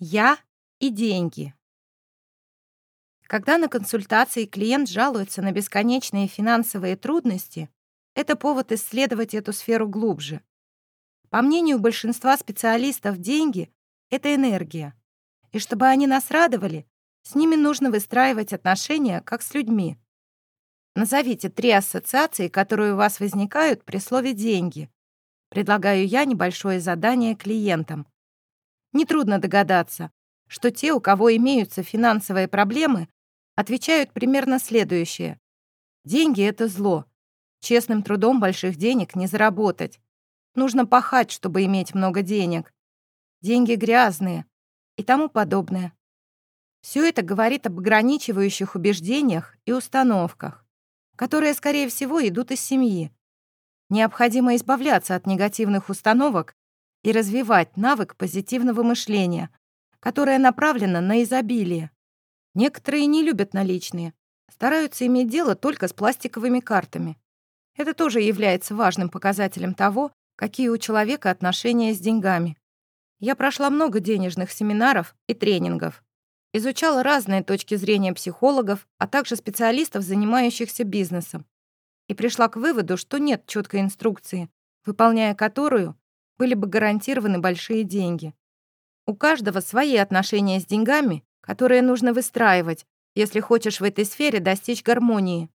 Я и деньги. Когда на консультации клиент жалуется на бесконечные финансовые трудности, это повод исследовать эту сферу глубже. По мнению большинства специалистов, деньги — это энергия. И чтобы они нас радовали, с ними нужно выстраивать отношения, как с людьми. Назовите три ассоциации, которые у вас возникают при слове «деньги». Предлагаю я небольшое задание клиентам. Нетрудно догадаться, что те, у кого имеются финансовые проблемы, отвечают примерно следующее. Деньги — это зло. Честным трудом больших денег не заработать. Нужно пахать, чтобы иметь много денег. Деньги грязные и тому подобное. Все это говорит об ограничивающих убеждениях и установках, которые, скорее всего, идут из семьи. Необходимо избавляться от негативных установок и развивать навык позитивного мышления, которое направлено на изобилие. Некоторые не любят наличные, стараются иметь дело только с пластиковыми картами. Это тоже является важным показателем того, какие у человека отношения с деньгами. Я прошла много денежных семинаров и тренингов. Изучала разные точки зрения психологов, а также специалистов, занимающихся бизнесом. И пришла к выводу, что нет четкой инструкции, выполняя которую были бы гарантированы большие деньги. У каждого свои отношения с деньгами, которые нужно выстраивать, если хочешь в этой сфере достичь гармонии.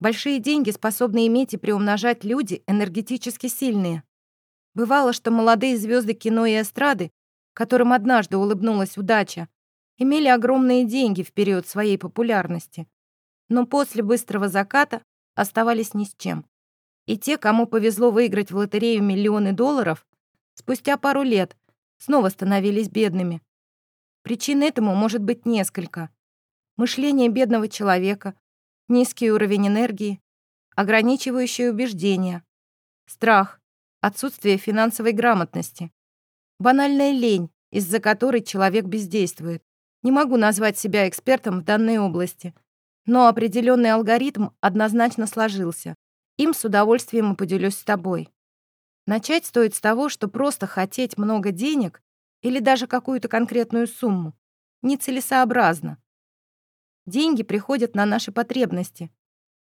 Большие деньги способны иметь и приумножать люди энергетически сильные. Бывало, что молодые звезды кино и эстрады, которым однажды улыбнулась удача, имели огромные деньги в период своей популярности, но после быстрого заката оставались ни с чем. И те, кому повезло выиграть в лотерею миллионы долларов, спустя пару лет снова становились бедными. Причин этому может быть несколько. Мышление бедного человека, низкий уровень энергии, ограничивающие убеждения, страх, отсутствие финансовой грамотности, банальная лень, из-за которой человек бездействует. Не могу назвать себя экспертом в данной области, но определенный алгоритм однозначно сложился. Им с удовольствием и поделюсь с тобой. Начать стоит с того, что просто хотеть много денег или даже какую-то конкретную сумму нецелесообразно. Деньги приходят на наши потребности.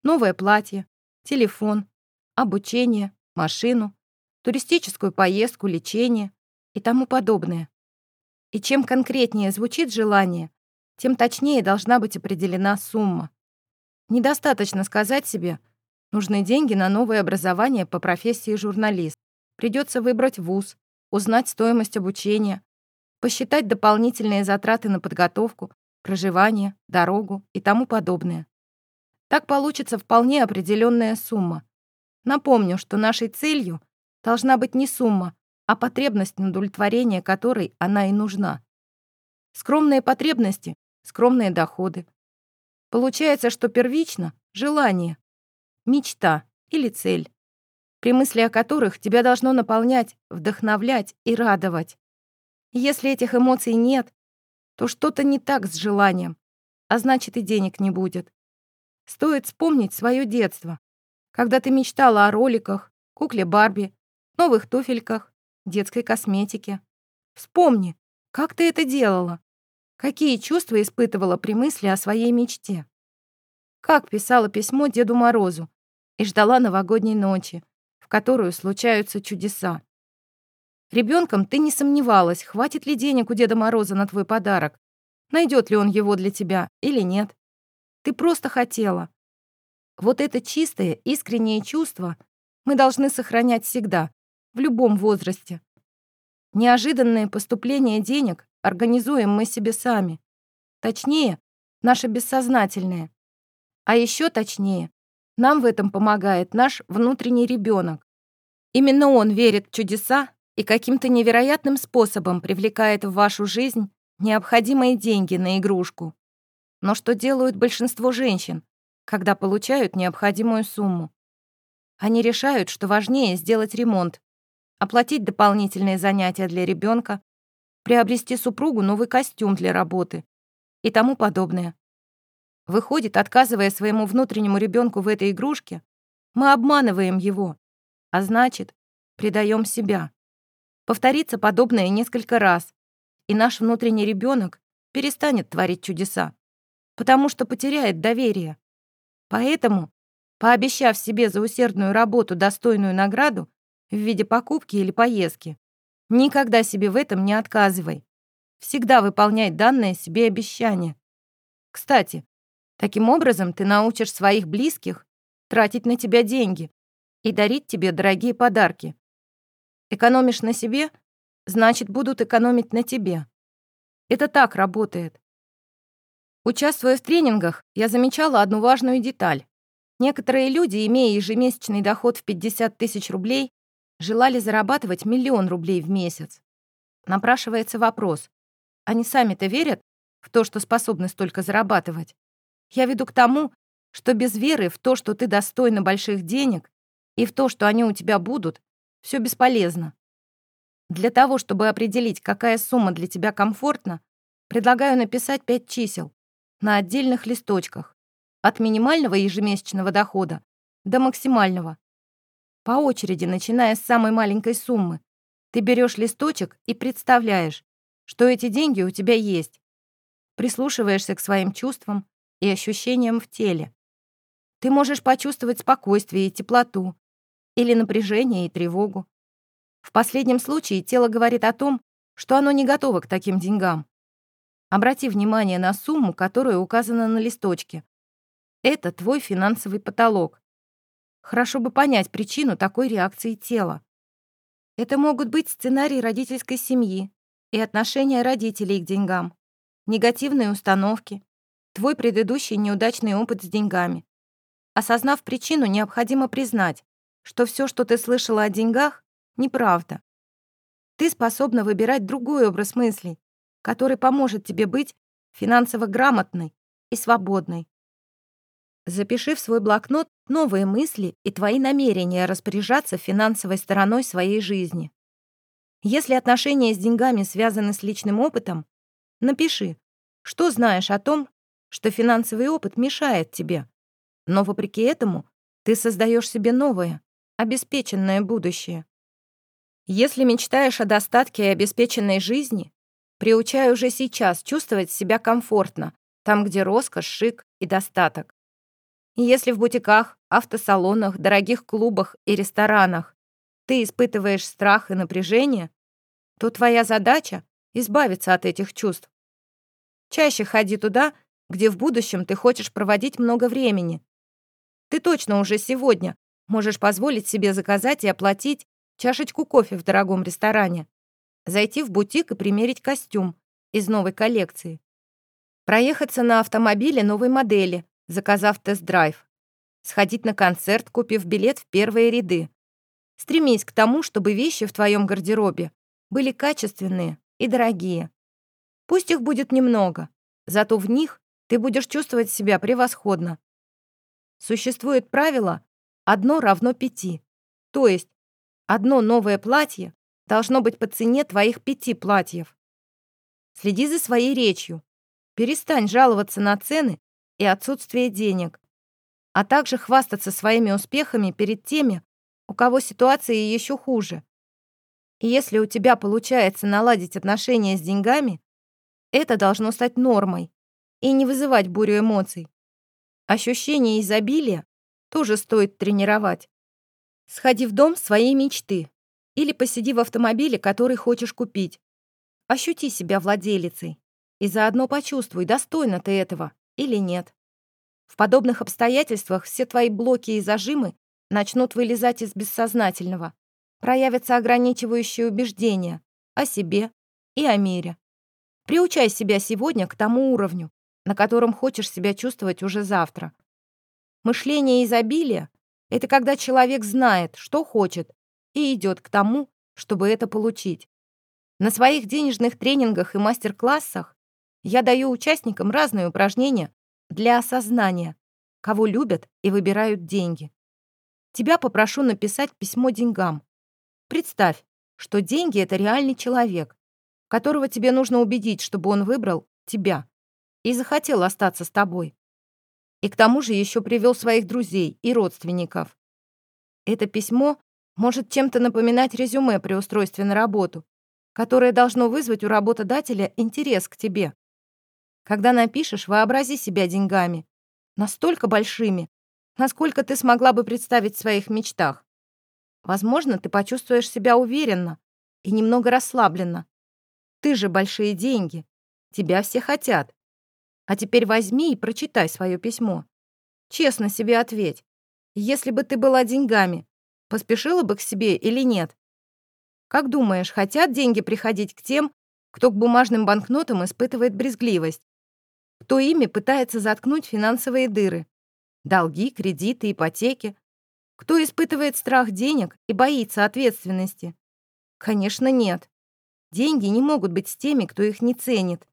Новое платье, телефон, обучение, машину, туристическую поездку, лечение и тому подобное. И чем конкретнее звучит желание, тем точнее должна быть определена сумма. Недостаточно сказать себе, нужны деньги на новое образование по профессии журналист. Придется выбрать вуз, узнать стоимость обучения, посчитать дополнительные затраты на подготовку, проживание, дорогу и тому подобное. Так получится вполне определенная сумма. Напомню, что нашей целью должна быть не сумма, а потребность, на удовлетворение которой она и нужна. Скромные потребности — скромные доходы. Получается, что первично — желание, мечта или цель при мысли о которых тебя должно наполнять, вдохновлять и радовать. Если этих эмоций нет, то что-то не так с желанием, а значит и денег не будет. Стоит вспомнить свое детство, когда ты мечтала о роликах, кукле Барби, новых туфельках, детской косметике. Вспомни, как ты это делала, какие чувства испытывала при мысли о своей мечте. Как писала письмо Деду Морозу и ждала новогодней ночи, которую случаются чудеса. Ребенком ты не сомневалась, хватит ли денег у Деда Мороза на твой подарок, найдет ли он его для тебя или нет. Ты просто хотела. Вот это чистое, искреннее чувство мы должны сохранять всегда, в любом возрасте. Неожиданное поступление денег организуем мы себе сами. Точнее, наше бессознательное. А еще точнее, нам в этом помогает наш внутренний ребенок. Именно он верит в чудеса и каким-то невероятным способом привлекает в вашу жизнь необходимые деньги на игрушку. Но что делают большинство женщин, когда получают необходимую сумму? Они решают, что важнее сделать ремонт, оплатить дополнительные занятия для ребенка, приобрести супругу новый костюм для работы и тому подобное. Выходит, отказывая своему внутреннему ребенку в этой игрушке, мы обманываем его, а значит, предаем себя. Повторится подобное несколько раз, и наш внутренний ребенок перестанет творить чудеса, потому что потеряет доверие. Поэтому, пообещав себе за усердную работу достойную награду в виде покупки или поездки, никогда себе в этом не отказывай. Всегда выполняй данное себе обещание. Кстати, таким образом ты научишь своих близких тратить на тебя деньги и дарить тебе дорогие подарки. Экономишь на себе, значит, будут экономить на тебе. Это так работает. Участвуя в тренингах, я замечала одну важную деталь. Некоторые люди, имея ежемесячный доход в 50 тысяч рублей, желали зарабатывать миллион рублей в месяц. Напрашивается вопрос, они сами-то верят в то, что способны столько зарабатывать? Я веду к тому, что без веры в то, что ты достойна больших денег, и в то, что они у тебя будут, все бесполезно. Для того, чтобы определить, какая сумма для тебя комфортна, предлагаю написать пять чисел на отдельных листочках от минимального ежемесячного дохода до максимального. По очереди, начиная с самой маленькой суммы, ты берешь листочек и представляешь, что эти деньги у тебя есть. Прислушиваешься к своим чувствам и ощущениям в теле. Ты можешь почувствовать спокойствие и теплоту, или напряжение и тревогу. В последнем случае тело говорит о том, что оно не готово к таким деньгам. Обрати внимание на сумму, которая указана на листочке. Это твой финансовый потолок. Хорошо бы понять причину такой реакции тела. Это могут быть сценарии родительской семьи и отношения родителей к деньгам, негативные установки, твой предыдущий неудачный опыт с деньгами. Осознав причину, необходимо признать, что все, что ты слышала о деньгах, неправда. Ты способна выбирать другой образ мыслей, который поможет тебе быть финансово грамотной и свободной. Запиши в свой блокнот новые мысли и твои намерения распоряжаться финансовой стороной своей жизни. Если отношения с деньгами связаны с личным опытом, напиши, что знаешь о том, что финансовый опыт мешает тебе, но вопреки этому ты создаешь себе новое, обеспеченное будущее. Если мечтаешь о достатке и обеспеченной жизни, приучай уже сейчас чувствовать себя комфортно, там, где роскошь, шик и достаток. Если в бутиках, автосалонах, дорогих клубах и ресторанах ты испытываешь страх и напряжение, то твоя задача — избавиться от этих чувств. Чаще ходи туда, где в будущем ты хочешь проводить много времени. Ты точно уже сегодня можешь позволить себе заказать и оплатить чашечку кофе в дорогом ресторане, зайти в бутик и примерить костюм из новой коллекции, проехаться на автомобиле новой модели, заказав тест-драйв, сходить на концерт, купив билет в первые ряды. Стремись к тому, чтобы вещи в твоем гардеробе были качественные и дорогие. Пусть их будет немного, зато в них ты будешь чувствовать себя превосходно. Существует правило «одно равно пяти», то есть Одно новое платье должно быть по цене твоих пяти платьев. Следи за своей речью. Перестань жаловаться на цены и отсутствие денег, а также хвастаться своими успехами перед теми, у кого ситуация еще хуже. И если у тебя получается наладить отношения с деньгами, это должно стать нормой и не вызывать бурю эмоций. Ощущение изобилия тоже стоит тренировать. Сходи в дом своей мечты или посиди в автомобиле, который хочешь купить. Ощути себя владелицей и заодно почувствуй, достойна ты этого или нет. В подобных обстоятельствах все твои блоки и зажимы начнут вылезать из бессознательного, проявятся ограничивающие убеждения о себе и о мире. Приучай себя сегодня к тому уровню, на котором хочешь себя чувствовать уже завтра. Мышление изобилия это когда человек знает, что хочет, и идет к тому, чтобы это получить. На своих денежных тренингах и мастер-классах я даю участникам разные упражнения для осознания, кого любят и выбирают деньги. Тебя попрошу написать письмо деньгам. Представь, что деньги — это реальный человек, которого тебе нужно убедить, чтобы он выбрал тебя и захотел остаться с тобой. И к тому же еще привел своих друзей и родственников. Это письмо может чем-то напоминать резюме при устройстве на работу которое должно вызвать у работодателя интерес к тебе. Когда напишешь, вообрази себя деньгами. Настолько большими, насколько ты смогла бы представить в своих мечтах. Возможно, ты почувствуешь себя уверенно и немного расслабленно. Ты же большие деньги. Тебя все хотят. А теперь возьми и прочитай свое письмо. Честно себе ответь. Если бы ты была деньгами, поспешила бы к себе или нет? Как думаешь, хотят деньги приходить к тем, кто к бумажным банкнотам испытывает брезгливость? Кто ими пытается заткнуть финансовые дыры? Долги, кредиты, ипотеки? Кто испытывает страх денег и боится ответственности? Конечно, нет. Деньги не могут быть с теми, кто их не ценит,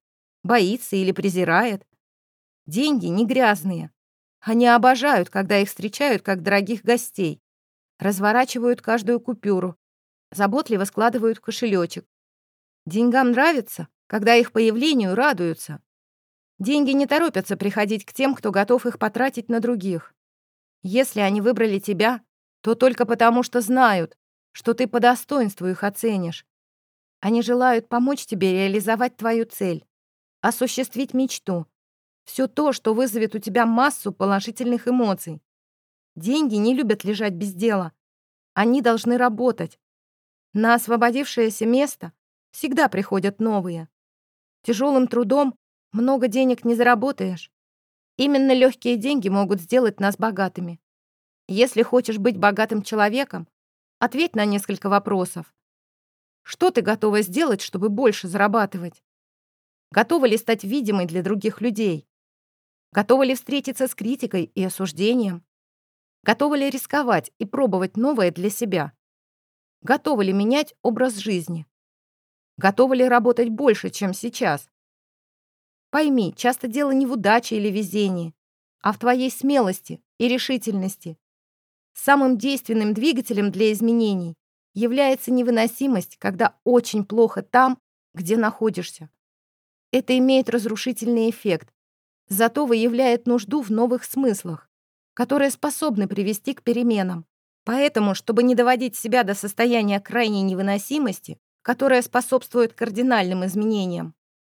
боится или презирает. Деньги не грязные. Они обожают, когда их встречают как дорогих гостей. Разворачивают каждую купюру, заботливо складывают в кошелечек. Деньгам нравится, когда их появлению радуются. Деньги не торопятся приходить к тем, кто готов их потратить на других. Если они выбрали тебя, то только потому, что знают, что ты по достоинству их оценишь. Они желают помочь тебе реализовать твою цель, осуществить мечту, все то, что вызовет у тебя массу положительных эмоций. Деньги не любят лежать без дела. Они должны работать, на освободившееся место всегда приходят новые. Тяжелым трудом много денег не заработаешь. Именно легкие деньги могут сделать нас богатыми. Если хочешь быть богатым человеком, ответь на несколько вопросов. Что ты готова сделать, чтобы больше зарабатывать? Готова ли стать видимой для других людей? Готова ли встретиться с критикой и осуждением? Готова ли рисковать и пробовать новое для себя? Готовы ли менять образ жизни? Готовы ли работать больше, чем сейчас? Пойми, часто дело не в удаче или везении, а в твоей смелости и решительности. Самым действенным двигателем для изменений является невыносимость, когда очень плохо там, где находишься. Это имеет разрушительный эффект, зато выявляет нужду в новых смыслах, которые способны привести к переменам. Поэтому, чтобы не доводить себя до состояния крайней невыносимости, которая способствует кардинальным изменениям,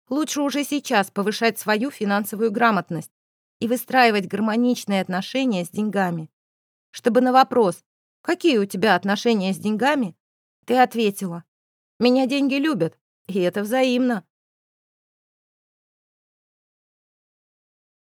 лучше уже сейчас повышать свою финансовую грамотность и выстраивать гармоничные отношения с деньгами. Чтобы на вопрос «Какие у тебя отношения с деньгами?» ты ответила «Меня деньги любят, и это взаимно».